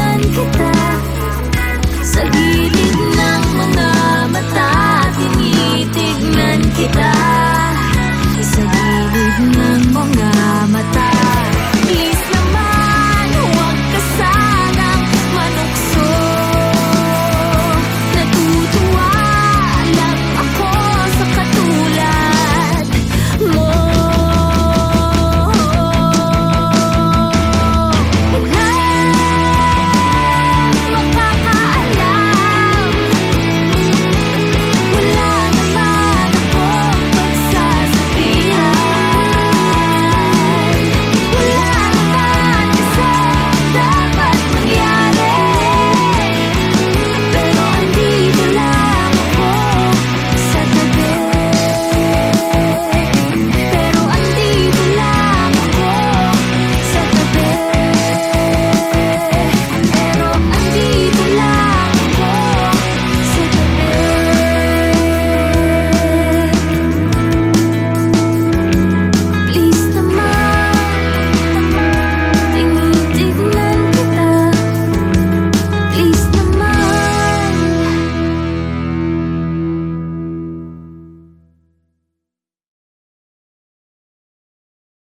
Iiwanan kita Sa gilid ng mga mata. Tinitignan kita.